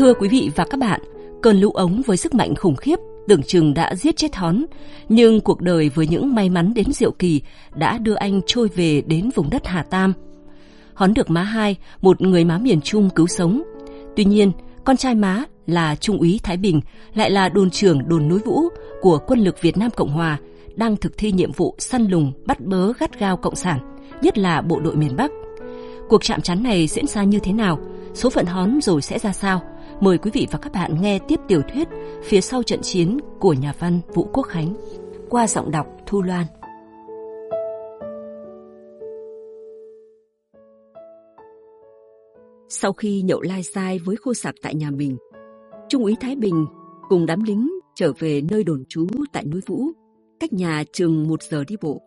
Thưa quý vị và các bạn, cơn lũ ống với sức mạnh khủng khiếp tưởng chừng đã giết chết Hón, nhưng cuộc đời với những may mắn đến diệu kỳ đã đưa anh trôi về đến vùng đất Hà Tam. Hón được má hai, một người má miền Trung cứu sống. Tuy nhiên, con trai má là Trung úy Thái Bình lại là đồn trưởng đồn núi Vũ của quân lực Việt Nam Cộng Hòa đang thực thi nhiệm vụ săn lùng bắt bớ gắt gao cộng sản, nhất là bộ đội miền Bắc. Cuộc chạm trán này diễn ra như thế nào? Số phận Hón rồi sẽ ra sao? Mời quý vị và các bạn nghe tiếp tiểu thuyết Phía sau trận chiến của nhà văn Vũ Quốc Khánh qua giọng đọc Thu Loan. Sau khi nhậu lai sai với khô sạc tại nhà mình, Trung úy Thái Bình cùng đám lính trở về nơi đồn trú tại núi Vũ, cách nhà chừng một giờ đi bộ.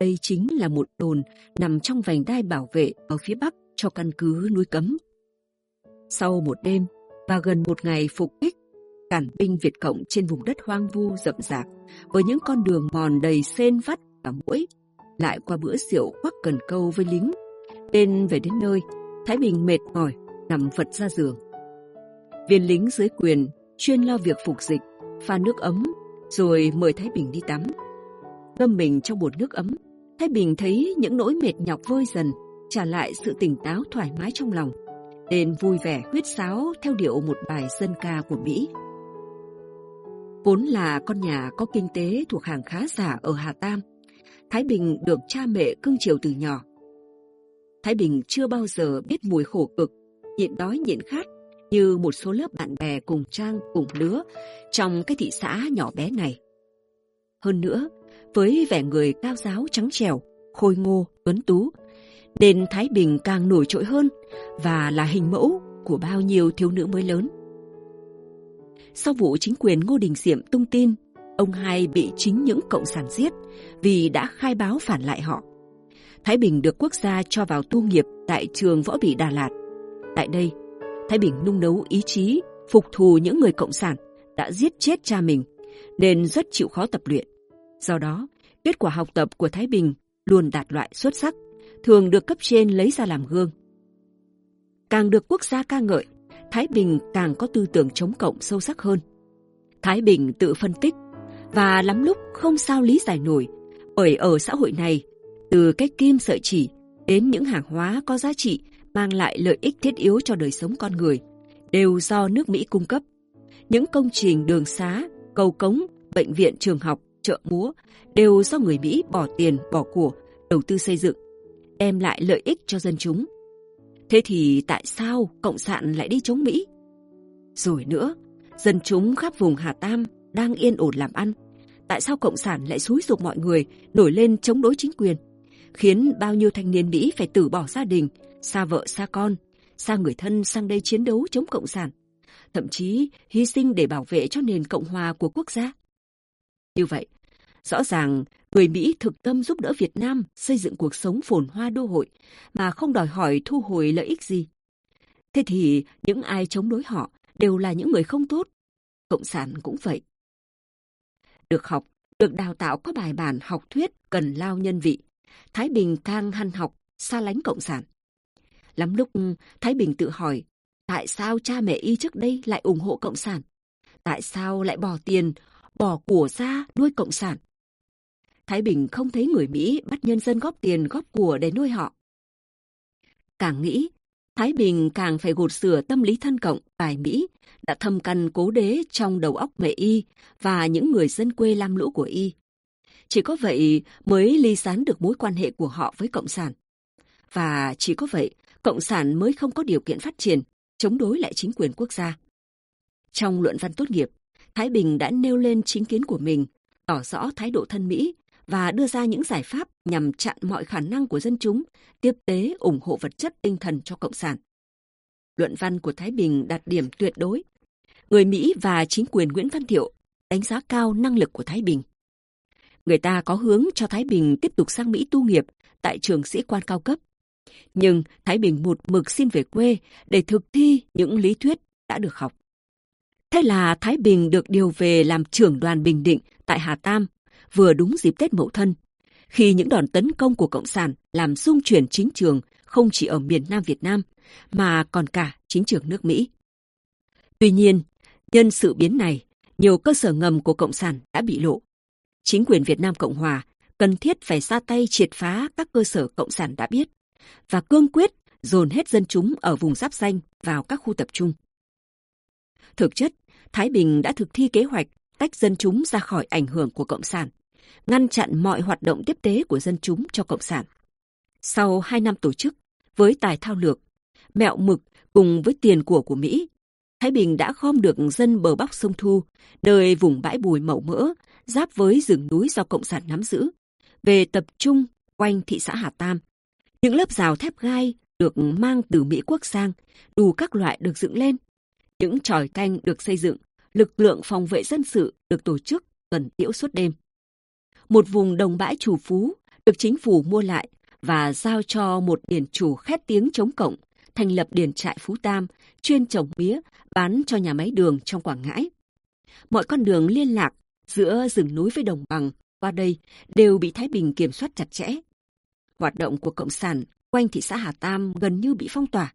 Đây chính là một đồn nằm trong vành đai bảo vệ ở phía bắc cho căn cứ núi Cấm. Sau một đêm và gần một ngày phục kích, cản binh Việt Cộng trên vùng đất hoang vu rậm rạp với những con đường mòn đầy sên vắt và mũi, lại qua bữa rượu quắc cần câu với lính. Tên về đến nơi, Thái Bình mệt mỏi, nằm vật ra giường. Viên lính dưới quyền chuyên lo việc phục dịch, pha nước ấm, rồi mời Thái Bình đi tắm. Ngâm mình trong bồn nước ấm, Thái Bình thấy những nỗi mệt nhọc vơi dần, trả lại sự tỉnh táo thoải mái trong lòng, nên vui vẻ huyết sáo theo điệu một bài dân ca của Mỹ. Vốn là con nhà có kinh tế thuộc hàng khá giả ở Hà Tam, Thái Bình được cha mẹ cưng chiều từ nhỏ. Thái Bình chưa bao giờ biết mùi khổ cực, nhịn đói nhịn khát như một số lớp bạn bè cùng trang cùng lứa trong cái thị xã nhỏ bé này. Hơn nữa, với vẻ người cao giáo trắng trẻo, khôi ngô, tuấn tú, nên Thái Bình càng nổi trội hơn và là hình mẫu của bao nhiêu thiếu nữ mới lớn. Sau vụ chính quyền Ngô Đình Diệm tung tin, ông hai bị chính những cộng sản giết vì đã khai báo phản lại họ. Thái Bình được quốc gia cho vào tu nghiệp tại trường võ bị Đà Lạt. Tại đây, Thái Bình nung nấu ý chí phục thù những người cộng sản đã giết chết cha mình, nên rất chịu khó tập luyện. Do đó, kết quả học tập của Thái Bình luôn đạt loại xuất sắc, thường được cấp trên lấy ra làm gương. Càng được quốc gia ca ngợi, Thái Bình càng có tư tưởng chống cộng sâu sắc hơn. Thái Bình tự phân tích và lắm lúc không sao lý giải nổi bởi ở xã hội này, từ cái kim sợi chỉ đến những hàng hóa có giá trị mang lại lợi ích thiết yếu cho đời sống con người, đều do nước Mỹ cung cấp. Những công trình đường xá, cầu cống, bệnh viện, trường học, chợ múa đều do người Mỹ bỏ tiền, bỏ của, đầu tư xây dựng, đem lại lợi ích cho dân chúng. Thế thì tại sao Cộng sản lại đi chống Mỹ? Rồi nữa, dân chúng khắp vùng Hà Tam đang yên ổn làm ăn. Tại sao Cộng sản lại xúi dục mọi người nổi lên chống đối chính quyền? Khiến bao nhiêu thanh niên Mỹ phải từ bỏ gia đình, xa vợ xa con, xa người thân sang đây chiến đấu chống Cộng sản, thậm chí hy sinh để bảo vệ cho nền Cộng hòa của quốc gia. Như vậy, rõ ràng người Mỹ thực tâm giúp đỡ Việt Nam xây dựng cuộc sống phồn hoa đô hội mà không đòi hỏi thu hồi lợi ích gì. Thế thì những ai chống đối họ đều là những người không tốt. Cộng sản cũng vậy. Được học, được đào tạo có bài bản học thuyết cần lao nhân vị. Thái Bình càng hăn học, xa lánh Cộng sản. Lắm lúc Thái Bình tự hỏi, tại sao cha mẹ y trước đây lại ủng hộ Cộng sản? Tại sao lại bỏ tiền, bỏ của ra nuôi Cộng sản? Thái Bình không thấy người Mỹ bắt nhân dân góp tiền góp của để nuôi họ. Càng nghĩ, Thái Bình càng phải gột sửa tâm lý thân cộng bài Mỹ đã thâm căn cố đế trong đầu óc mẹ y và những người dân quê lam lũ của y. Chỉ có vậy mới ly sán được mối quan hệ của họ với Cộng sản. Và chỉ có vậy, Cộng sản mới không có điều kiện phát triển, chống đối lại chính quyền quốc gia. Trong luận văn tốt nghiệp, Thái Bình đã nêu lên chính kiến của mình, tỏ rõ thái độ thân Mỹ và đưa ra những giải pháp nhằm chặn mọi khả năng của dân chúng, tiếp tế, ủng hộ vật chất, tinh thần cho Cộng sản. Luận văn của Thái Bình đạt điểm tuyệt đối. Người Mỹ và chính quyền Nguyễn Văn Thiệu đánh giá cao năng lực của Thái Bình. Người ta có hướng cho Thái Bình tiếp tục sang Mỹ tu nghiệp tại trường sĩ quan cao cấp. Nhưng Thái Bình một mực xin về quê để thực thi những lý thuyết đã được học. Thế là Thái Bình được điều về làm trưởng đoàn Bình Định tại Hà Tam vừa đúng dịp Tết Mậu Thân, khi những đòn tấn công của Cộng sản làm xung chuyển chính trường không chỉ ở miền Nam Việt Nam, mà còn cả chính trường nước Mỹ. Tuy nhiên, nhân sự biến này, nhiều cơ sở ngầm của Cộng sản đã bị lộ. Chính quyền Việt Nam Cộng Hòa cần thiết phải ra tay triệt phá các cơ sở Cộng sản đã biết và cương quyết dồn hết dân chúng ở vùng giáp danh vào các khu tập trung. Thực chất, Thái Bình đã thực thi kế hoạch tách dân chúng ra khỏi ảnh hưởng của Cộng sản, ngăn chặn mọi hoạt động tiếp tế của dân chúng cho Cộng sản. Sau hai năm tổ chức, với tài thao lược, mẹo mực cùng với tiền của của Mỹ, Thái Bình đã gom được dân bờ bắc sông Thu, nơi vùng bãi bùi màu mỡ, giáp với rừng núi do Cộng sản nắm giữ, về tập trung quanh thị xã Hà Tam. Những lớp rào thép gai được mang từ Mỹ quốc sang, đủ các loại được dựng lên. Những tròi canh được xây dựng, lực lượng phòng vệ dân sự được tổ chức tuần tiễu suốt đêm. Một vùng đồng bãi chủ phú được chính phủ mua lại và giao cho một điển chủ khét tiếng chống cộng thành lập điển trại Phú Tam, chuyên trồng mía, bán cho nhà máy đường trong Quảng Ngãi. Mọi con đường liên lạc giữa rừng núi với đồng bằng qua đây đều bị Thái Bình kiểm soát chặt chẽ. Hoạt động của Cộng sản quanh thị xã Hà Tam gần như bị phong tỏa.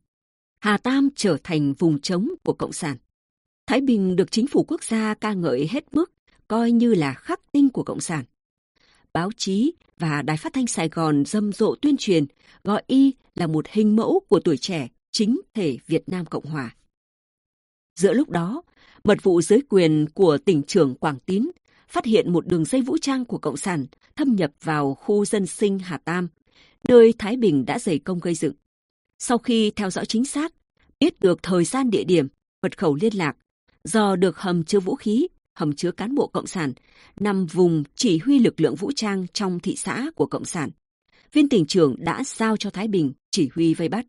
Hà Tam trở thành vùng trống của Cộng sản. Thái Bình được chính phủ quốc gia ca ngợi hết mức, coi như là khắc tinh của Cộng sản. Báo chí và Đài Phát thanh Sài Gòn rầm rộ tuyên truyền gọi y là một hình mẫu của tuổi trẻ chính thể Việt Nam Cộng Hòa. Giữa lúc đó, mật vụ giới quyền của tỉnh trưởng Quảng Tín phát hiện một đường dây vũ trang của Cộng sản thâm nhập vào khu dân sinh Hà Tam, nơi Thái Bình đã dày công gây dựng. Sau khi theo dõi chính xác, biết được thời gian địa điểm, mật khẩu liên lạc, do được hầm chứa vũ khí, hầm chứa cán bộ Cộng sản, nằm vùng chỉ huy lực lượng vũ trang trong thị xã của Cộng sản. Viên tỉnh trưởng đã giao cho Thái Bình chỉ huy vây bắt.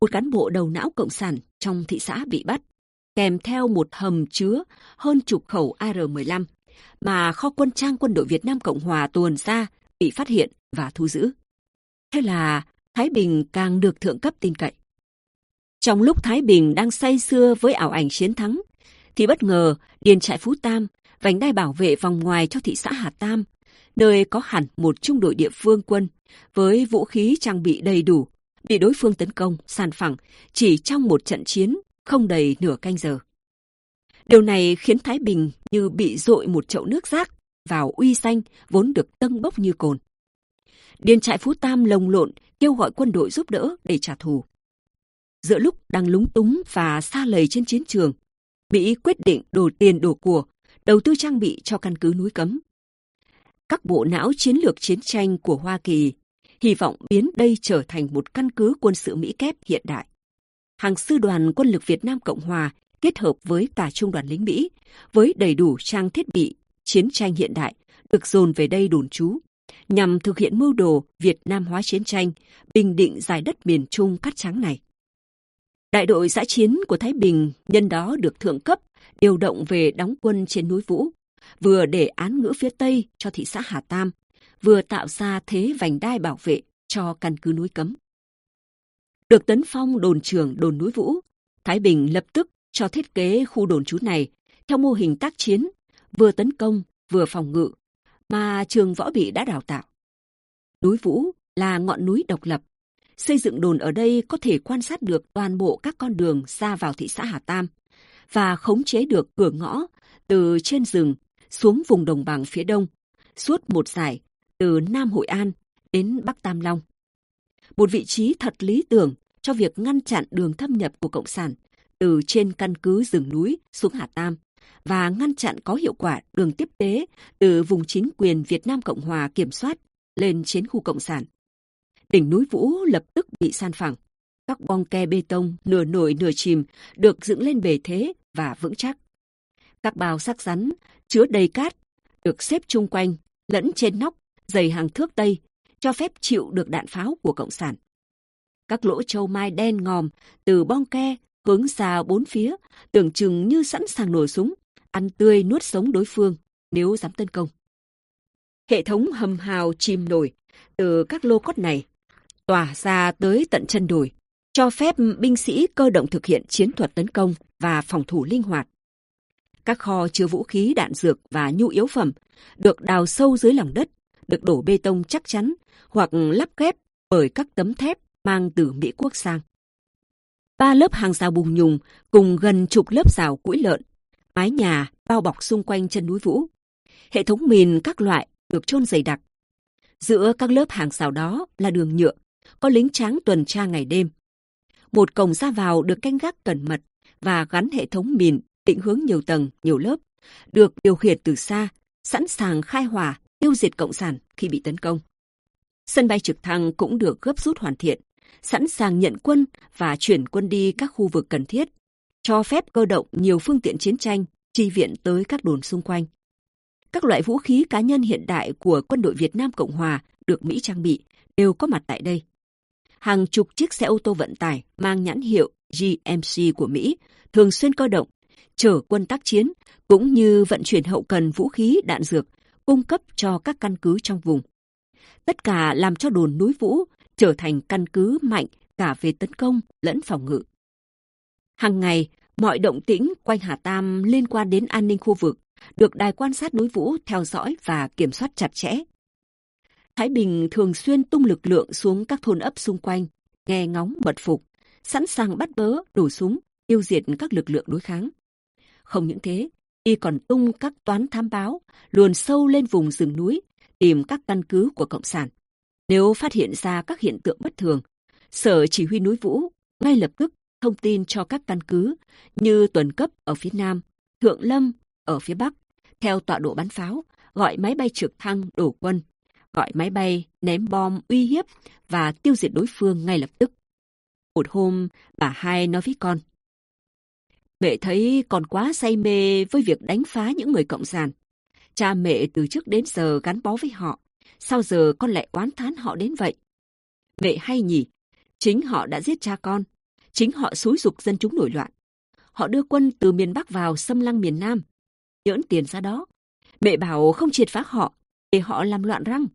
Một cán bộ đầu não Cộng sản trong thị xã bị bắt, kèm theo một hầm chứa hơn chục khẩu AR-15 mà kho quân trang quân đội Việt Nam Cộng Hòa tuồn ra bị phát hiện và thu giữ. Thế là Thái Bình càng được thượng cấp tin cậy. Trong lúc Thái Bình đang say sưa với ảo ảnh chiến thắng, thì bất ngờ điền trại Phú Tam, vành đai bảo vệ vòng ngoài cho thị xã Hà Tam, nơi có hẳn một trung đội địa phương quân với vũ khí trang bị đầy đủ, bị đối phương tấn công, sàn phẳng chỉ trong một trận chiến không đầy nửa canh giờ. Điều này khiến Thái Bình như bị dội một chậu nước rác vào uy danh vốn được tâng bốc như cồn. Điền trại Phú Tam lồng lộn kêu gọi quân đội giúp đỡ để trả thù. Giữa lúc đang lúng túng và xa lầy trên chiến trường, Mỹ quyết định đổ tiền đổ của, đầu tư trang bị cho căn cứ núi cấm. Các bộ não chiến lược chiến tranh của Hoa Kỳ hy vọng biến đây trở thành một căn cứ quân sự Mỹ kép hiện đại. Hàng sư đoàn quân lực Việt Nam Cộng Hòa kết hợp với cả trung đoàn lính Mỹ, với đầy đủ trang thiết bị, chiến tranh hiện đại, được dồn về đây đồn trú, nhằm thực hiện mưu đồ Việt Nam hóa chiến tranh, bình định giải đất miền Trung cát trắng này. Đại đội giã chiến của Thái Bình nhân đó được thượng cấp điều động về đóng quân trên núi Vũ, vừa để án ngữ phía Tây cho thị xã Hà Tam, vừa tạo ra thế vành đai bảo vệ cho căn cứ núi cấm. Được tấn phong đồn trưởng đồn núi Vũ, Thái Bình lập tức cho thiết kế khu đồn trú này theo mô hình tác chiến, vừa tấn công vừa phòng ngự, mà trường võ bị đã đào tạo. Núi Vũ là ngọn núi độc lập. Xây dựng đồn ở đây có thể quan sát được toàn bộ các con đường ra vào thị xã Hà Tam và khống chế được cửa ngõ từ trên rừng xuống vùng đồng bằng phía đông, suốt một dải từ Nam Hội An đến Bắc Tam Long. Một vị trí thật lý tưởng cho việc ngăn chặn đường thâm nhập của Cộng sản từ trên căn cứ rừng núi xuống Hà Tam và ngăn chặn có hiệu quả đường tiếp tế từ vùng chính quyền Việt Nam Cộng Hòa kiểm soát lên chiến khu Cộng sản. Đỉnh núi Vũ lập tức bị san phẳng. Các bong ke bê tông nửa nổi nửa chìm được dựng lên bề thế và vững chắc. Các bao sắc rắn chứa đầy cát được xếp chung quanh lẫn trên nóc dày hàng thước tây cho phép chịu được đạn pháo của Cộng sản. Các lỗ châu mai đen ngòm từ bong ke hướng ra bốn phía, tưởng chừng như sẵn sàng nổ súng, ăn tươi nuốt sống đối phương nếu dám tấn công. Hệ thống hầm hào chìm nổi từ các lô cốt này tỏa ra tới tận chân đồi, cho phép binh sĩ cơ động thực hiện chiến thuật tấn công và phòng thủ linh hoạt. Các kho chứa vũ khí đạn dược và nhu yếu phẩm được đào sâu dưới lòng đất, được đổ bê tông chắc chắn hoặc lắp ghép bởi các tấm thép mang từ Mỹ quốc sang. ba lớp hàng rào bùng nhùng cùng gần chục lớp rào củi lợn, mái nhà bao bọc xung quanh chân núi Vũ. Hệ thống mìn các loại được chôn dày đặc. Giữa các lớp hàng rào đó là đường nhựa, có lính tráng tuần tra ngày đêm. Một cổng ra vào được canh gác cẩn mật và gắn hệ thống mìn định hướng nhiều tầng, nhiều lớp, được điều khiển từ xa, sẵn sàng khai hỏa, tiêu diệt cộng sản khi bị tấn công. Sân bay trực thăng cũng được gấp rút hoàn thiện, sẵn sàng nhận quân và chuyển quân đi các khu vực cần thiết, cho phép cơ động nhiều phương tiện chiến tranh, chi viện tới các đồn xung quanh. Các loại vũ khí cá nhân hiện đại của quân đội Việt Nam Cộng Hòa được Mỹ trang bị đều có mặt tại đây. Hàng chục chiếc xe ô tô vận tải mang nhãn hiệu GMC của Mỹ thường xuyên cơ động, chở quân tác chiến cũng như vận chuyển hậu cần vũ khí đạn dược cung cấp cho các căn cứ trong vùng. Tất cả làm cho đồn núi Vũ trở thành căn cứ mạnh cả về tấn công lẫn phòng ngự. Hàng ngày, mọi động tĩnh quanh Hà Tam liên quan đến an ninh khu vực được đài quan sát núi Vũ theo dõi và kiểm soát chặt chẽ. Thái Bình thường xuyên tung lực lượng xuống các thôn ấp xung quanh, nghe ngóng mật phục, sẵn sàng bắt bớ, đổ súng, tiêu diệt các lực lượng đối kháng. Không những thế, y còn tung các toán tham báo, luồn sâu lên vùng rừng núi, tìm các căn cứ của Cộng sản. Nếu phát hiện ra các hiện tượng bất thường, Sở Chỉ huy núi Vũ ngay lập tức thông tin cho các căn cứ như tuần cấp ở phía Nam, Thượng Lâm ở phía Bắc, theo tọa độ bắn pháo, gọi máy bay trực thăng đổ quân, gọi máy bay ném bom uy hiếp và tiêu diệt đối phương ngay lập tức. Một hôm, bà hai nói với con. Mẹ thấy con quá say mê với việc đánh phá những người cộng sản. Cha mẹ từ trước đến giờ gắn bó với họ. Sao giờ con lại oán thán họ đến vậy? Mẹ hay nhỉ? Chính họ đã giết cha con. Chính họ xúi dục dân chúng nổi loạn. Họ đưa quân từ miền Bắc vào xâm lăng miền Nam. Nhỡn tiền ra đó. Mẹ bảo không triệt phá họ, để họ làm loạn răng.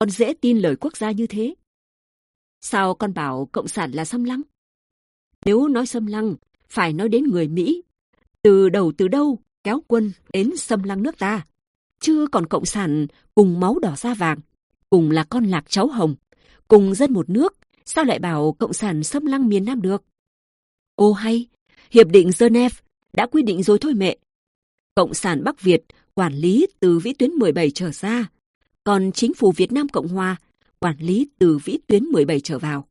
Con dễ tin lời quốc gia như thế. Sao con bảo Cộng sản là xâm lăng? Nếu nói xâm lăng, phải nói đến người Mỹ. Từ đầu từ đâu kéo quân đến xâm lăng nước ta. Chưa còn Cộng sản cùng máu đỏ da vàng, cùng là con lạc cháu hồng, cùng dân một nước, sao lại bảo Cộng sản xâm lăng miền Nam được? Ô hay, Hiệp định Geneva đã quy định rồi thôi mẹ. Cộng sản Bắc Việt quản lý từ vĩ tuyến 17 trở ra, còn chính phủ Việt Nam Cộng Hòa quản lý từ vĩ tuyến 17 trở vào.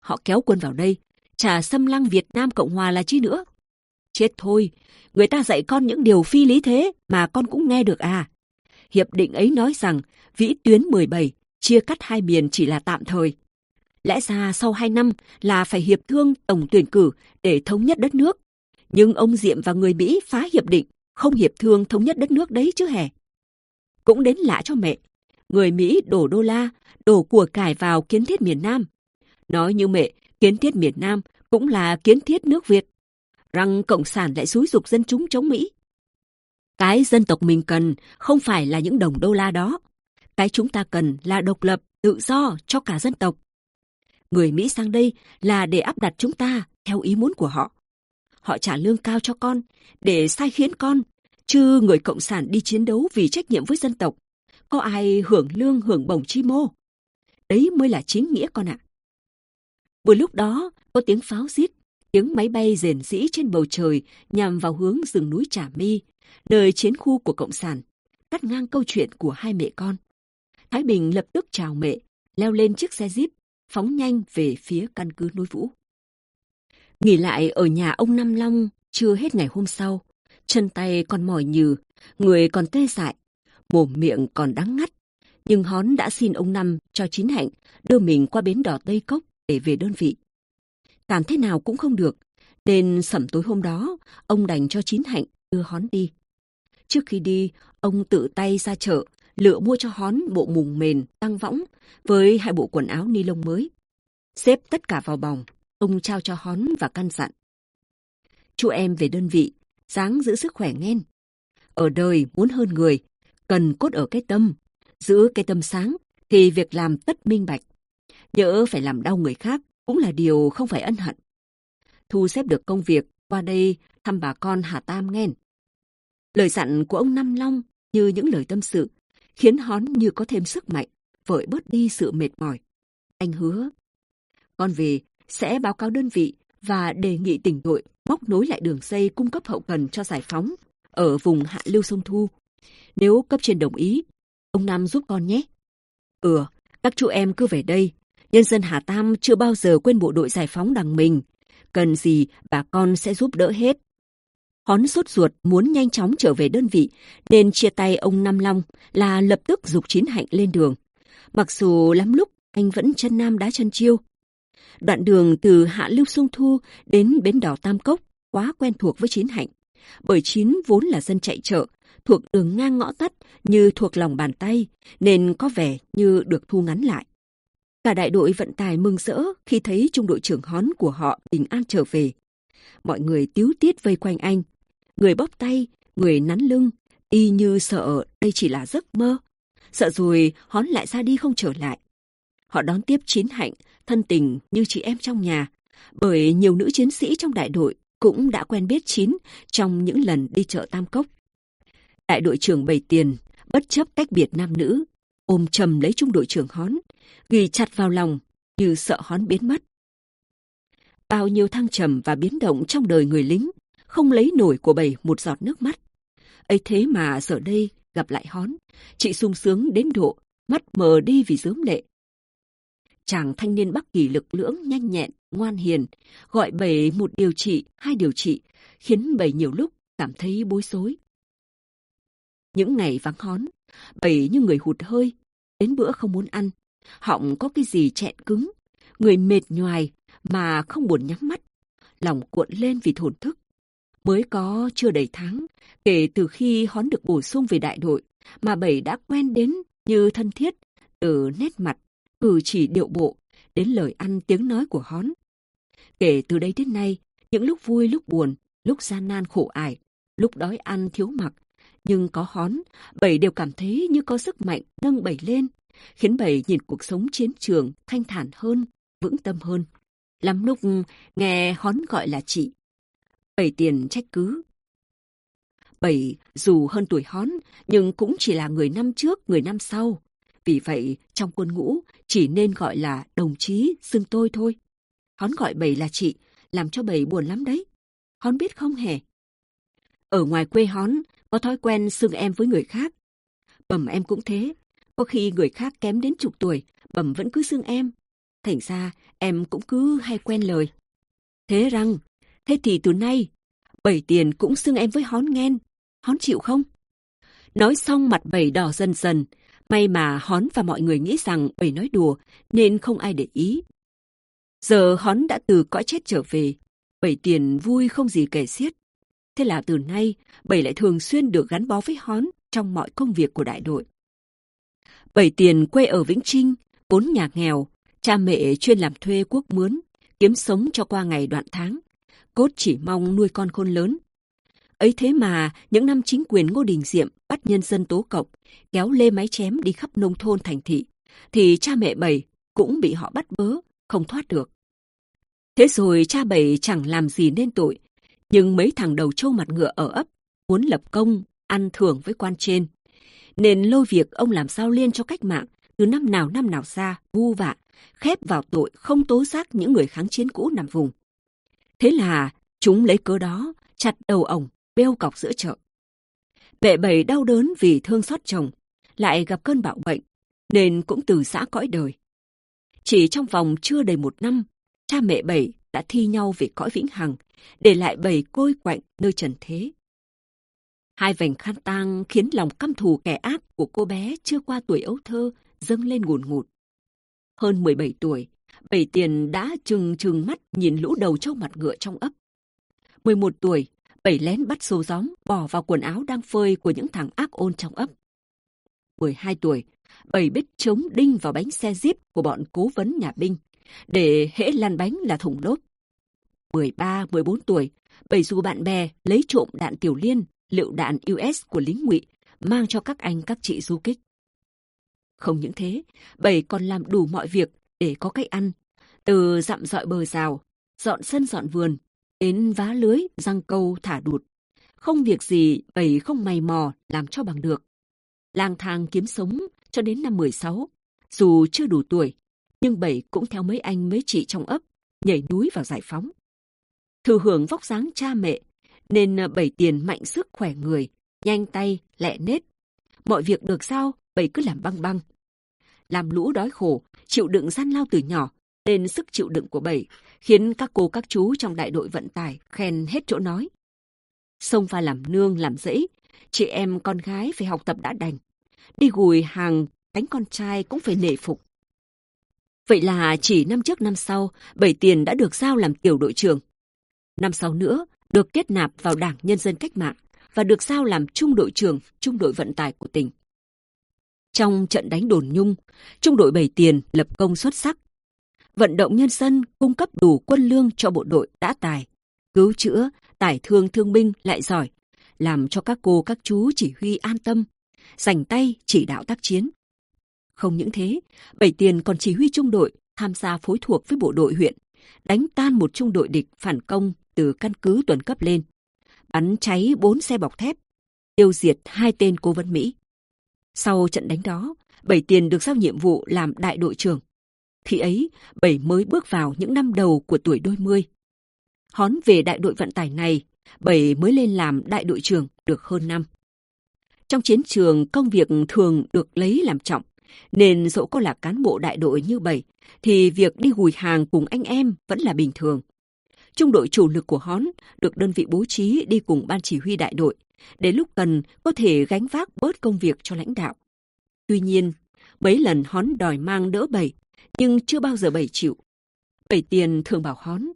Họ kéo quân vào đây, trả xâm lăng Việt Nam Cộng Hòa là chi nữa. Chết thôi, người ta dạy con những điều phi lý thế mà con cũng nghe được à. Hiệp định ấy nói rằng vĩ tuyến 17 chia cắt hai miền chỉ là tạm thời. Lẽ ra sau hai năm là phải hiệp thương tổng tuyển cử để thống nhất đất nước. Nhưng ông Diệm và người Mỹ phá hiệp định, không hiệp thương thống nhất đất nước đấy chứ hề. Cũng đến lạ cho mẹ, người Mỹ đổ đô la, đổ của cải vào kiến thiết miền Nam. Nói như mẹ, kiến thiết miền Nam cũng là kiến thiết nước Việt. Rằng Cộng sản lại xúi dục dân chúng chống Mỹ. Cái dân tộc mình cần không phải là những đồng đô la đó. Cái chúng ta cần là độc lập, tự do cho cả dân tộc. Người Mỹ sang đây là để áp đặt chúng ta theo ý muốn của họ. Họ trả lương cao cho con, để sai khiến con, chứ người Cộng sản đi chiến đấu vì trách nhiệm với dân tộc. Có ai hưởng lương hưởng bổng chi mô? Đấy mới là chính nghĩa con ạ. Vừa lúc đó, có tiếng pháo rít, tiếng máy bay rền rĩ trên bầu trời nhằm vào hướng rừng núi Trà my nơi chiến khu của Cộng sản, cắt ngang câu chuyện của hai mẹ con. Thái Bình lập tức chào mẹ, leo lên chiếc xe jeep, phóng nhanh về phía căn cứ núi Vũ. Nghỉ lại ở nhà ông Năm Long chưa hết ngày hôm sau, chân tay còn mỏi nhừ, người còn tê dại, mồm miệng còn đắng ngắt. Nhưng Hón đã xin ông Năm cho Chín Hạnh đưa mình qua bến đỏ Tây Cốc để về đơn vị. Cảm thế nào cũng không được, nên sẩm tối hôm đó, ông đành cho Chín Hạnh đưa Hón đi. Trước khi đi, ông tự tay ra chợ, lựa mua cho Hón bộ mùng mền, tăng võng, với hai bộ quần áo ni lông mới. Xếp tất cả vào bòng, ông trao cho Hón và căn dặn. Chú em về đơn vị, dáng giữ sức khỏe nghen. Ở đời muốn hơn người, cần cốt ở cái tâm. Giữ cái tâm sáng, thì việc làm tất minh bạch. Nhỡ phải làm đau người khác cũng là điều không phải ân hận. Thu xếp được công việc, qua đây thăm bà con Hà Tam nghen. Lời dặn của ông Năm Long như những lời tâm sự, khiến Hón như có thêm sức mạnh, vội bớt đi sự mệt mỏi. Anh hứa, con về sẽ báo cáo đơn vị và đề nghị tỉnh đội móc nối lại đường dây cung cấp hậu cần cho giải phóng ở vùng hạ lưu sông Thu. Nếu cấp trên đồng ý, ông Nam giúp con nhé. Ừ, các chú em cứ về đây. Nhân dân Hà Tam chưa bao giờ quên bộ đội giải phóng đằng mình. Cần gì bà con sẽ giúp đỡ hết. Hón sốt ruột muốn nhanh chóng trở về đơn vị, nên chia tay ông Nam Long là lập tức dục Chín Hạnh lên đường. Mặc dù lắm lúc anh vẫn chân nam đá chân chiêu. Đoạn đường từ Hạ Lưu Sông Thu đến bến đỏ Tam Cốc quá quen thuộc với Chín Hạnh. Bởi Chín vốn là dân chạy chợ, thuộc đường ngang ngõ tắt như thuộc lòng bàn tay, nên có vẻ như được thu ngắn lại. Cả đại đội vận tài mừng rỡ khi thấy trung đội trưởng hón của họ bình an trở về. Mọi người tiếu tiết vây quanh anh, người bóp tay, người nắn lưng, y như sợ đây chỉ là giấc mơ. Sợ rồi hón lại ra đi không trở lại. Họ đón tiếp Chín Hạnh, thân tình như chị em trong nhà, bởi nhiều nữ chiến sĩ trong đại đội cũng đã quen biết Chín trong những lần đi chợ Tam Cốc. Đại đội trưởng Bảy Tiền, bất chấp cách biệt nam nữ, ôm chầm lấy trung đội trưởng hón, ghi chặt vào lòng như sợ hón biến mất. Bao nhiêu thăng trầm và biến động trong đời người lính, không lấy nổi của Bảy một giọt nước mắt. ấy thế mà giờ đây gặp lại hón, chị sung sướng đến độ mắt mờ đi vì dớm lệ. Chàng thanh niên Bắc Kỳ lực lưỡng, nhanh nhẹn, ngoan hiền, gọi Bảy một điều trị, hai điều trị, khiến Bảy nhiều lúc cảm thấy bối rối. Những ngày vắng hón, Bảy như người hụt hơi, đến bữa không muốn ăn, họng có cái gì chẹn cứng, người mệt nhoài mà không buồn nhắm mắt, lòng cuộn lên vì thổn thức. Mới có chưa đầy tháng, kể từ khi hón được bổ sung về đại đội, mà Bảy đã quen đến như thân thiết, từ nét mặt, cử chỉ điệu bộ, đến lời ăn tiếng nói của hón. Kể từ đây đến nay, những lúc vui lúc buồn, lúc gian nan khổ ải, lúc đói ăn thiếu mặc, nhưng có hón, Bảy đều cảm thấy như có sức mạnh nâng Bảy lên, khiến Bảy nhìn cuộc sống chiến trường thanh thản hơn, vững tâm hơn. Lắm lúc nghe hón gọi là chị. Bảy tiền trách cứ. Bảy dù hơn tuổi hón, nhưng cũng chỉ là người năm trước, người năm sau. Vì vậy, trong quân ngũ chỉ nên gọi là đồng chí, xưng tôi thôi. Hón gọi Bảy là chị, làm cho Bảy buồn lắm đấy. Hón biết không hề? Ở ngoài quê Hón, có thói quen xưng em với người khác. Bẩm em cũng thế. Có khi người khác kém đến chục tuổi, Bẩm vẫn cứ xưng em. Thành ra, em cũng cứ hay quen lời. Thế rằng, thế thì từ nay, Bảy tiền cũng xưng em với Hón nghen. Hón chịu không? Nói xong mặt Bảy đỏ dần dần, May mà Hón và mọi người nghĩ rằng Bảy nói đùa, nên không ai để ý. Giờ Hón đã từ cõi chết trở về, Bảy tiền vui không gì kể xiết. Thế là từ nay, Bảy lại thường xuyên được gắn bó với Hón trong mọi công việc của đại đội. Bảy tiền quê ở Vĩnh Trinh, vốn nhà nghèo, cha mẹ chuyên làm thuê quốc mướn, kiếm sống cho qua ngày đoạn tháng. Cốt chỉ mong nuôi con khôn lớn. Ấy thế mà, những năm chính quyền Ngô Đình Diệm bắt nhân dân tố cộc, kéo lê máy chém đi khắp nông thôn thành thị, thì cha mẹ Bảy cũng bị họ bắt bớ, không thoát được. Thế rồi cha Bảy chẳng làm gì nên tội, nhưng mấy thằng đầu trâu mặt ngựa ở ấp muốn lập công, ăn thưởng với quan trên. Nên lôi việc ông làm sao liên cho cách mạng từ năm nào năm nào ra, vu vạ, khép vào tội không tố giác những người kháng chiến cũ nằm vùng. Thế là chúng lấy cớ đó chặt đầu ổng, bêu cọc giữa chợ. Vệ bảy đau đớn vì thương xót chồng, lại gặp cơn bạo bệnh, nên cũng từ xã cõi đời. Chỉ trong vòng chưa đầy một năm, cha mẹ bảy đã thi nhau về cõi vĩnh hằng, để lại bầy côi quạnh nơi trần thế. Hai vành khăn tang khiến lòng căm thù kẻ ác của cô bé chưa qua tuổi ấu thơ dâng lên ngùn ngụt. Hơn 17 tuổi, Bảy Tiền đã trừng trừng mắt nhìn lũ đầu trâu mặt ngựa trong ấp. 11 tuổi, Bảy lén bắt sâu gióng bỏ vào quần áo đang phơi của những thằng ác ôn trong ấp. 12 tuổi, Bảy biết chống đinh vào bánh xe jeep của bọn cố vấn nhà binh, để hễ lăn bánh là thủng lốp. 13, 14 tuổi, Bảy dù bạn bè lấy trộm đạn tiểu liên, lựu đạn US của lính ngụy mang cho các anh các chị du kích. Không những thế, Bảy còn làm đủ mọi việc để có cách ăn, từ dặm dọi bờ rào, dọn sân dọn vườn, đến vá lưới, răng câu, thả đụt. Không việc gì Bảy không mày mò làm cho bằng được. Lang thang kiếm sống cho đến năm 16, dù chưa đủ tuổi, nhưng Bảy cũng theo mấy anh mấy chị trong ấp, nhảy núi vào giải phóng. Thừa hưởng vóc dáng cha mẹ, nên à, bảy tiền mạnh sức khỏe người, nhanh tay, lẹ nết. Mọi việc được sao, bảy cứ làm băng băng. Làm lũ đói khổ, chịu đựng gian lao từ nhỏ, nên sức chịu đựng của bảy khiến các cô các chú trong đại đội vận tải khen hết chỗ nói. Xông pha làm nương, làm dẫy, chị em con gái phải học tập đã đành. Đi gùi hàng cánh con trai cũng phải nể phục. Vậy là chỉ năm trước năm sau, Bảy Tiền đã được giao làm tiểu đội trưởng. Năm sau nữa, được kết nạp vào Đảng Nhân dân Cách mạng và được giao làm trung đội trưởng, trung đội vận tải của tỉnh. Trong trận đánh đồn nhung, trung đội Bảy Tiền lập công xuất sắc. Vận động nhân dân cung cấp đủ quân lương cho bộ đội đã tài, cứu chữa, tải thương thương binh lại giỏi, làm cho các cô các chú chỉ huy an tâm, dành tay chỉ đạo tác chiến. Không những thế, Bảy Tiền còn chỉ huy trung đội tham gia phối thuộc với bộ đội huyện, đánh tan một trung đội địch phản công từ căn cứ tuần cấp lên, bắn cháy bốn xe bọc thép, tiêu diệt hai tên cố vấn Mỹ. Sau trận đánh đó, Bảy Tiền được giao nhiệm vụ làm đại đội trưởng. Khi ấy, Bảy mới bước vào những năm đầu của tuổi đôi mươi. Hón về đại đội vận tải này, Bảy mới lên làm đại đội trưởng được hơn năm. Trong chiến trường, công việc thường được lấy làm trọng, nên dẫu có là cán bộ đại đội như Bảy, thì việc đi gùi hàng cùng anh em vẫn là bình thường. Trung đội chủ lực của Hón được đơn vị bố trí đi cùng ban chỉ huy đại đội, để lúc cần có thể gánh vác bớt công việc cho lãnh đạo. Tuy nhiên, mấy lần Hón đòi mang đỡ Bảy, nhưng chưa bao giờ Bảy chịu. Bảy tiền thường bảo Hón.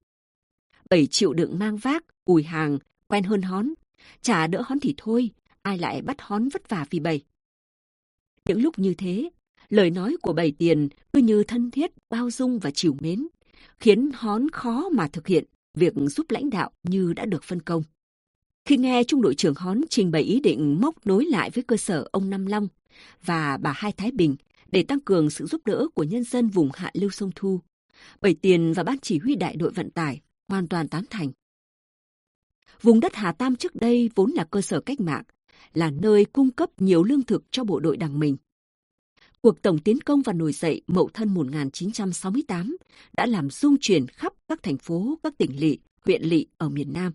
Bảy chịu đựng mang vác, ủi hàng, quen hơn Hón. Chả đỡ Hón thì thôi, ai lại bắt Hón vất vả vì Bảy. Những lúc như thế, lời nói của Bảy tiền cứ như thân thiết, bao dung và chiều mến, khiến Hón khó mà thực hiện việc giúp lãnh đạo như đã được phân công. Khi nghe Trung đội trưởng Hón trình bày ý định móc nối lại với cơ sở ông Nam Long và bà Hai Thái Bình để tăng cường sự giúp đỡ của nhân dân vùng hạ lưu sông Thu, Bảy Tiền và Ban Chỉ huy Đại đội Vận tải hoàn toàn tán thành. Vùng đất Hà Tam trước đây vốn là cơ sở cách mạng, là nơi cung cấp nhiều lương thực cho bộ đội đảng mình. Cuộc tổng tiến công và nổi dậy Mậu Thân 1968 đã làm rung chuyển khắp các thành phố, các tỉnh lỵ, huyện lỵ ở miền Nam.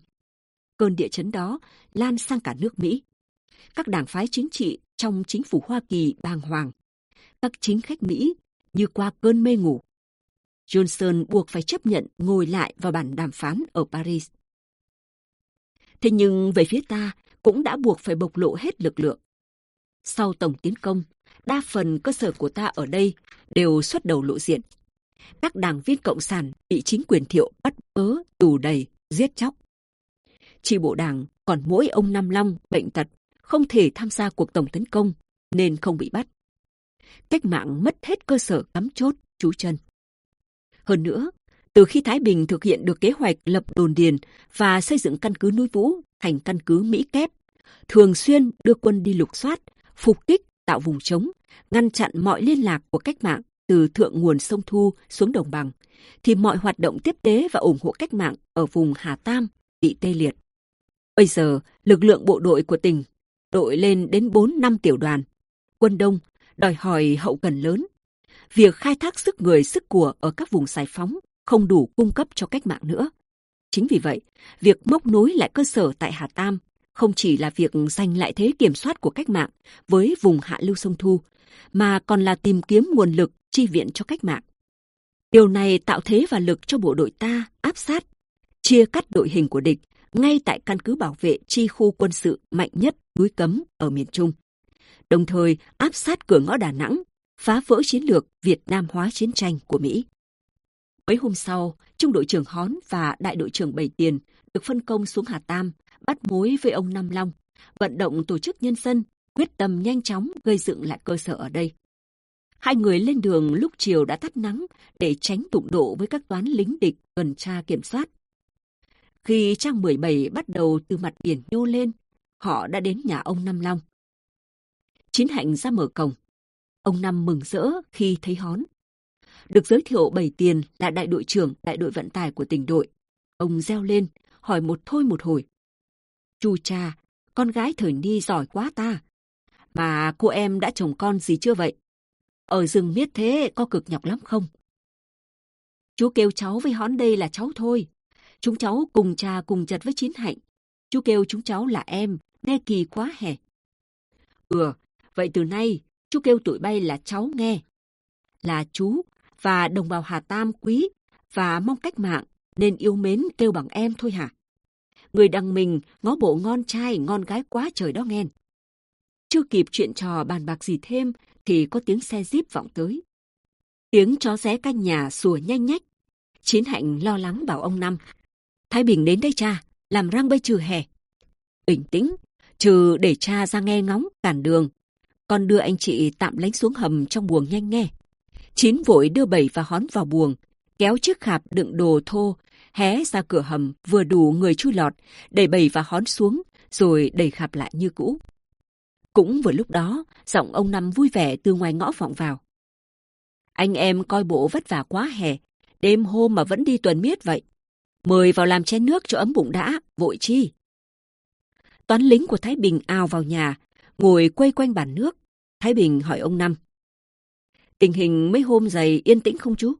Cơn địa chấn đó lan sang cả nước Mỹ. Các đảng phái chính trị trong chính phủ Hoa Kỳ bàng hoàng. Các chính khách Mỹ như qua cơn mê ngủ. Johnson buộc phải chấp nhận ngồi lại vào bàn đàm phán ở Paris. Thế nhưng về phía ta cũng đã buộc phải bộc lộ hết lực lượng. Sau tổng tiến công, đa phần cơ sở của ta ở đây đều xuất đầu lộ diện. Các đảng viên cộng sản bị chính quyền thiệu bắt bớ, tù đầy, giết chóc. Chi bộ đảng còn mỗi ông Nam Long bệnh tật, không thể tham gia cuộc tổng tấn công nên không bị bắt. Cách mạng mất hết cơ sở cắm chốt, chú chân. Hơn nữa, từ khi Thái Bình thực hiện được kế hoạch lập đồn điền và xây dựng căn cứ núi Vũ thành căn cứ Mỹ kép, thường xuyên đưa quân đi lục soát, phục kích, tạo vùng chống, ngăn chặn mọi liên lạc của cách mạng từ thượng nguồn sông Thu xuống đồng bằng, thì mọi hoạt động tiếp tế và ủng hộ cách mạng ở vùng Hà Tam bị tê liệt. Bây giờ, lực lượng bộ đội của tỉnh đội lên đến 4 năm tiểu đoàn. Quân đông, đòi hỏi hậu cần lớn. Việc khai thác sức người sức của ở các vùng giải phóng không đủ cung cấp cho cách mạng nữa. Chính vì vậy, việc móc nối lại cơ sở tại Hà Tam không chỉ là việc giành lại thế kiểm soát của cách mạng với vùng hạ lưu sông Thu, mà còn là tìm kiếm nguồn lực chi viện cho cách mạng. Điều này tạo thế và lực cho bộ đội ta áp sát, chia cắt đội hình của địch ngay tại căn cứ bảo vệ chi khu quân sự mạnh nhất núi Cấm ở miền Trung. Đồng thời áp sát cửa ngõ Đà Nẵng, phá vỡ chiến lược Việt Nam hóa chiến tranh của Mỹ. Mấy hôm sau, Trung đội trưởng Hón và Đại đội trưởng Bảy Tiền được phân công xuống Hà Tam, bắt mối với ông Nam Long, vận động tổ chức nhân dân, quyết tâm nhanh chóng gây dựng lại cơ sở ở đây. Hai người lên đường lúc chiều đã tắt nắng để tránh đụng độ với các toán lính địch tuần tra kiểm soát. Khi trang 17 bắt đầu từ mặt biển nhô lên, họ đã đến nhà ông Nam Long. Chín hạnh ra mở cổng. Ông Năm mừng rỡ khi thấy hón. Được giới thiệu bảy tiền là đại đội trưởng đại đội vận tải của tỉnh đội. Ông reo lên, hỏi một thôi một hồi. Chu cha, con gái thời ni giỏi quá ta. Mà cô em đã chồng con gì chưa vậy? Ở rừng miết thế có cực nhọc lắm không? Chú kêu cháu với hón đây là cháu thôi. Chúng cháu cùng cha cùng chật với Chiến Hạnh. Chú kêu chúng cháu là em, nghe kỳ quá hè. Ừ, vậy từ nay chú kêu tụi bay là cháu nghe. Là chú và đồng bào Hà Tam quý và mong cách mạng nên yêu mến kêu bằng em thôi hả? Người đằng mình ngó bộ ngon trai, ngon gái quá trời đó nghen. Chưa kịp chuyện trò bàn bạc gì thêm thì có tiếng xe jeep vọng tới. Tiếng chó ré canh nhà sủa nhanh nhách. Chiến hạnh lo lắng bảo ông Năm. Thái Bình đến đây cha, làm răng bây trừ hè. Bình tĩnh, trừ để cha ra nghe ngóng, cản đường. Con đưa anh chị tạm lánh xuống hầm trong buồng nhanh nghe. Chín vội đưa bảy và hón vào buồng, kéo chiếc khạp đựng đồ thô, hé ra cửa hầm vừa đủ người chui lọt, đẩy bầy và hón xuống, rồi đẩy khạp lại như cũ. Cũng vừa lúc đó, giọng ông Năm vui vẻ từ ngoài ngõ vọng vào. Anh em coi bộ vất vả quá hè, đêm hôm mà vẫn đi tuần miết vậy. Mời vào làm chén nước cho ấm bụng đã, vội chi. Toán lính của Thái Bình ào vào nhà, ngồi quay quanh bàn nước. Thái Bình hỏi ông Năm. Tình hình mấy hôm dày yên tĩnh không chú?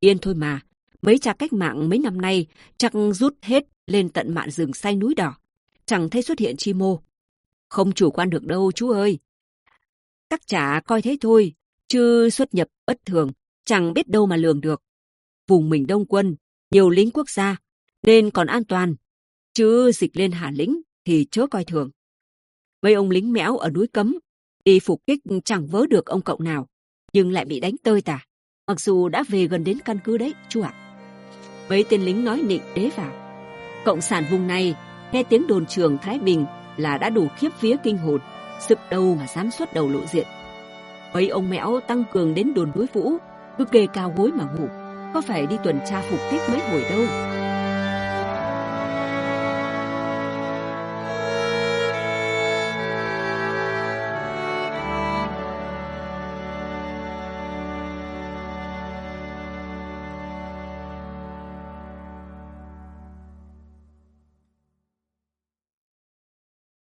Yên thôi mà, mấy cha cách mạng mấy năm nay chắc rút hết lên tận mạn rừng xanh núi đỏ. Chẳng thấy xuất hiện chi mô. Không chủ quan được đâu chú ơi. Các chả coi thế thôi, chứ xuất nhập bất thường, chẳng biết đâu mà lường được. Vùng mình đông quân, nhiều lính quốc gia, nên còn an toàn. Chứ dịch lên Hà Lĩnh thì chớ coi thường. Mấy ông lính mẽo ở núi Cấm, đi phục kích chẳng vớ được ông cậu nào, nhưng lại bị đánh tơi tả. Mặc dù đã về gần đến căn cứ đấy, chú ạ. Mấy tên lính nói nịnh đế vào. Cộng sản vùng này, nghe tiếng đồn trường Thái Bình là đã đủ khiếp vía kinh hồn, sực đâu mà dám xuất đầu lộ diện. Mấy ông mẽo tăng cường đến đồn núi Vũ, cứ kê cao gối mà ngủ, có phải đi tuần tra phục kích mấy hồi đâu.